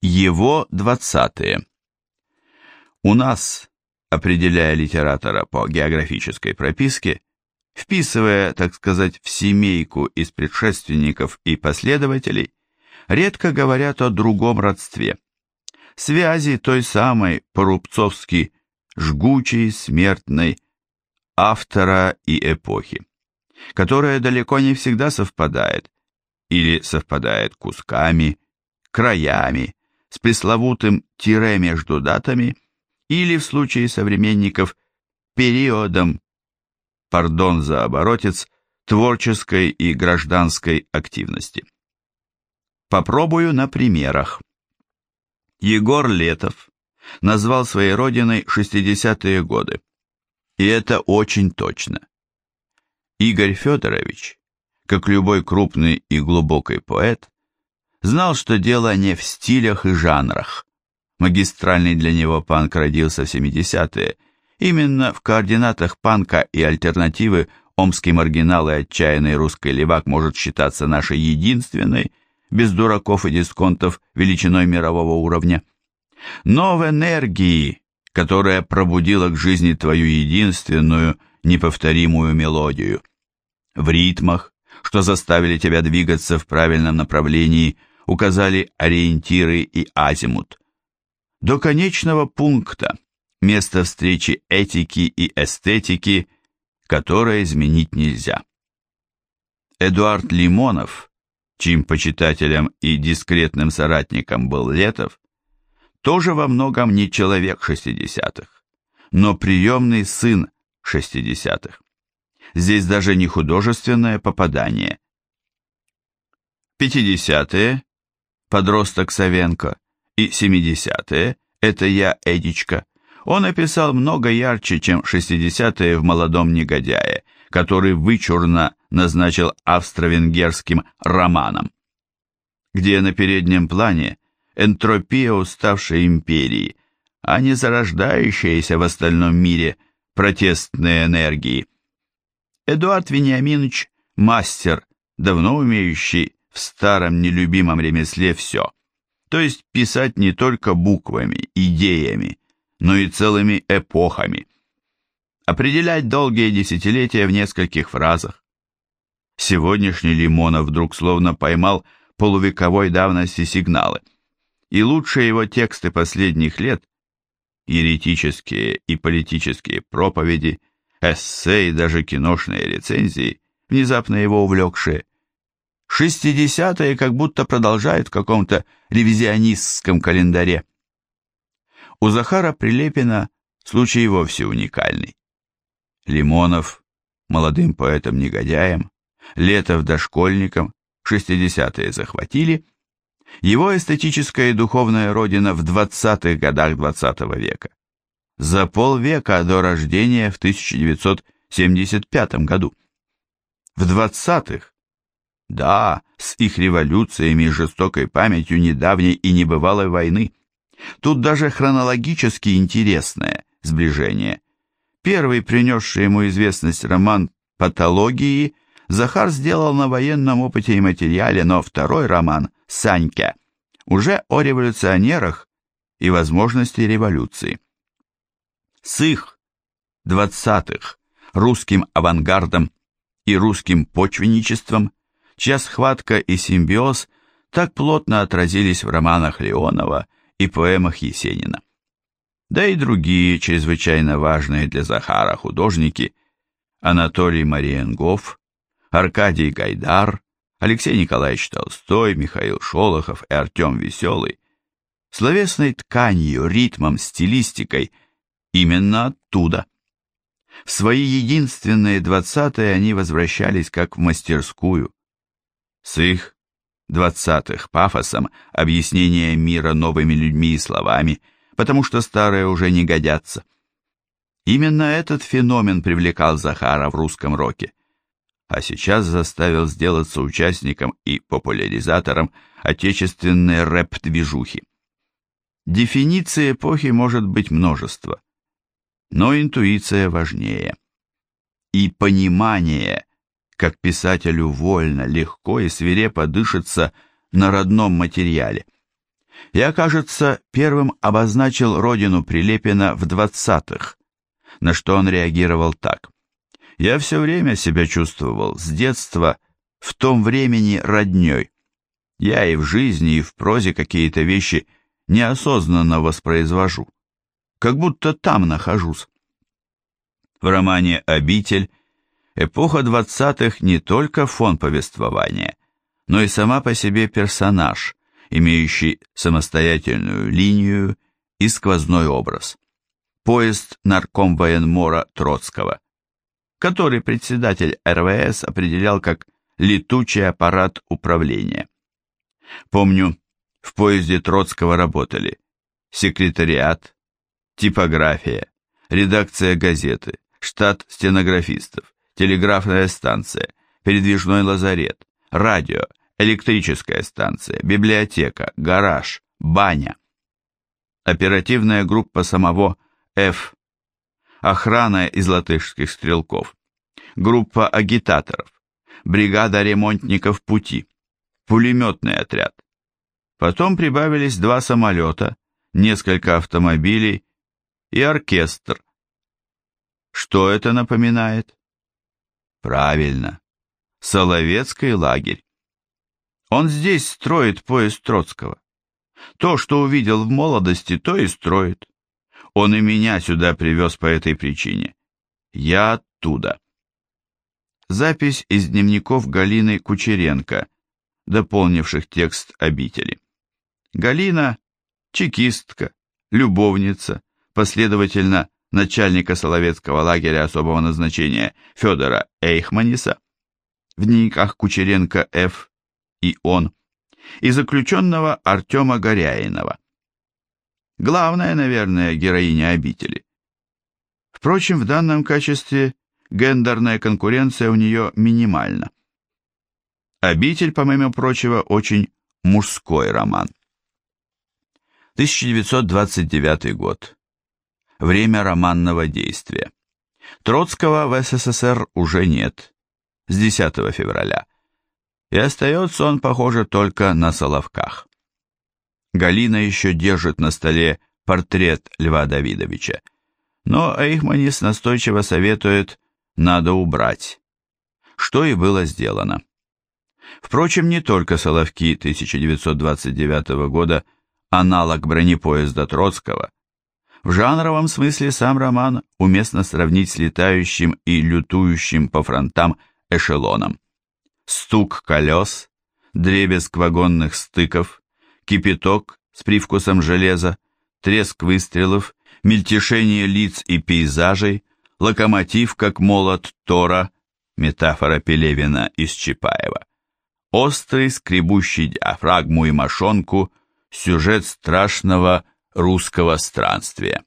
Его двадцатые. У нас, определяя литератора по географической прописке, вписывая, так сказать, в семейку из предшественников и последователей, редко говорят о другом родстве. Связи той самой по-рубцовски жгучей, смертной, автора и эпохи, которая далеко не всегда совпадает, или совпадает кусками, краями, с пресловутым тире между датами, или в случае современников периодом, пардон за оборотец, творческой и гражданской активности. Попробую на примерах. Егор Летов назвал своей родиной 60-е годы. И это очень точно. Игорь Федорович, как любой крупный и глубокий поэт, знал, что дело не в стилях и жанрах. Магистральный для него панк родился в 70-е. Именно в координатах панка и альтернативы омский маргинал и отчаянный русский левак может считаться нашей единственной, без дураков и дисконтов, величиной мирового уровня. Но в энергии, которая пробудила к жизни твою единственную, неповторимую мелодию, в ритмах, что заставили тебя двигаться в правильном направлении, указали ориентиры и азимут. До конечного пункта, место встречи этики и эстетики, которое изменить нельзя. Эдуард Лимонов, чьим почитателем и дискретным соратником был Летов, тоже во многом не человек шестидесятых, но приемный сын шестидесятых. Здесь даже не художественное попадание. Пятидесятые подросток Савенко, и 70-е, это я, Эдичка, он описал много ярче, чем 60-е в «Молодом негодяе», который вычурно назначил австро-венгерским романом, где на переднем плане энтропия уставшей империи, а не зарождающиеся в остальном мире протестные энергии. Эдуард Вениаминович – мастер, давно умеющий в старом нелюбимом ремесле все. То есть писать не только буквами, идеями, но и целыми эпохами. Определять долгие десятилетия в нескольких фразах. Сегодняшний Лимонов вдруг словно поймал полувековой давности сигналы. И лучшие его тексты последних лет, еретические и политические проповеди, эссе и даже киношные рецензии, внезапно его увлекшие, Шестидесятые как будто продолжают в каком-то ревизионистском календаре. У Захара Прилепина случай вовсе уникальный. Лимонов молодым поэтом-негодяем, Летов дошкольником, шестидесятые захватили, его эстетическая и духовная родина в двадцатых годах двадцатого века. За полвека до рождения в 1975 году. В двадцатых да, с их революциями и жестокой памятью недавней и небывалой войны. Тут даже хронологически интересное сближение. Первый, принесший ему известность роман «Патологии», Захар сделал на военном опыте и материале, но второй роман «Санька» уже о революционерах и возможности революции. С их, двадцатых, русским авангардом и русским почвенничеством чья схватка и симбиоз так плотно отразились в романах Леонова и поэмах Есенина. Да и другие чрезвычайно важные для Захара художники Анатолий Мариенгоф, Аркадий Гайдар, Алексей Николаевич Толстой, Михаил Шолохов и Артем Веселый, словесной тканью, ритмом, стилистикой именно оттуда. В свои единственные двадцатые они возвращались как в мастерскую, с их двадцатых пафосом объяснение мира новыми людьми и словами, потому что старые уже не годятся. Именно этот феномен привлекал Захара в русском роке, а сейчас заставил сделаться участником и популяризатором отечественной рэп-движухи. Дефиниции эпохи может быть множество, но интуиция важнее. И понимание как писателю вольно, легко и свирепо дышится на родном материале. Я, кажется, первым обозначил родину Прилепина в двадцатых, на что он реагировал так. Я все время себя чувствовал с детства в том времени родней. Я и в жизни, и в прозе какие-то вещи неосознанно воспроизвожу, как будто там нахожусь. В романе «Обитель» эпоха двадцатых не только фон повествования, но и сама по себе персонаж, имеющий самостоятельную линию и сквозной образ. Поезд наркомвоенмора Троцкого, который председатель РВС определял как летучий аппарат управления. Помню, в поезде Троцкого работали секретариат, типография, редакция газеты, штат стенографистов, телеграфная станция, передвижной лазарет, радио, электрическая станция, библиотека, гараж, баня. Оперативная группа самого Ф. Охрана из латышских стрелков. Группа агитаторов. Бригада ремонтников пути. Пулеметный отряд. Потом прибавились два самолета, несколько автомобилей и оркестр. Что это напоминает? Правильно, Соловецкий лагерь. Он здесь строит поезд Троцкого. То, что увидел в молодости, то и строит. Он и меня сюда привез по этой причине. Я оттуда. Запись из дневников Галины Кучеренко, дополнивших текст обители. Галина – чекистка, любовница, последовательно начальника Соловецкого лагеря особого назначения Федора Эйхманиса, в дневниках Кучеренко Ф и он, и заключенного Артема Горяинова. Главная, наверное, героиня обители. Впрочем, в данном качестве гендерная конкуренция у нее минимальна. Обитель, помимо прочего, очень мужской роман. 1929 год. Время романного действия. Троцкого в СССР уже нет. С 10 февраля и остается он, похоже, только на Соловках. Галина еще держит на столе портрет Льва Давидовича, но Эйхманис настойчиво советует «надо убрать», что и было сделано. Впрочем, не только Соловки 1929 года аналог бронепоезда Троцкого. В жанровом смысле сам роман уместно сравнить с летающим и лютующим по фронтам эшелоном. Стук колес, дребезг вагонных стыков, кипяток с привкусом железа, треск выстрелов, мельтешение лиц и пейзажей, локомотив, как молот Тора, метафора Пелевина из Чапаева, острый, скребущий диафрагму и мошонку, сюжет страшного русского странствия.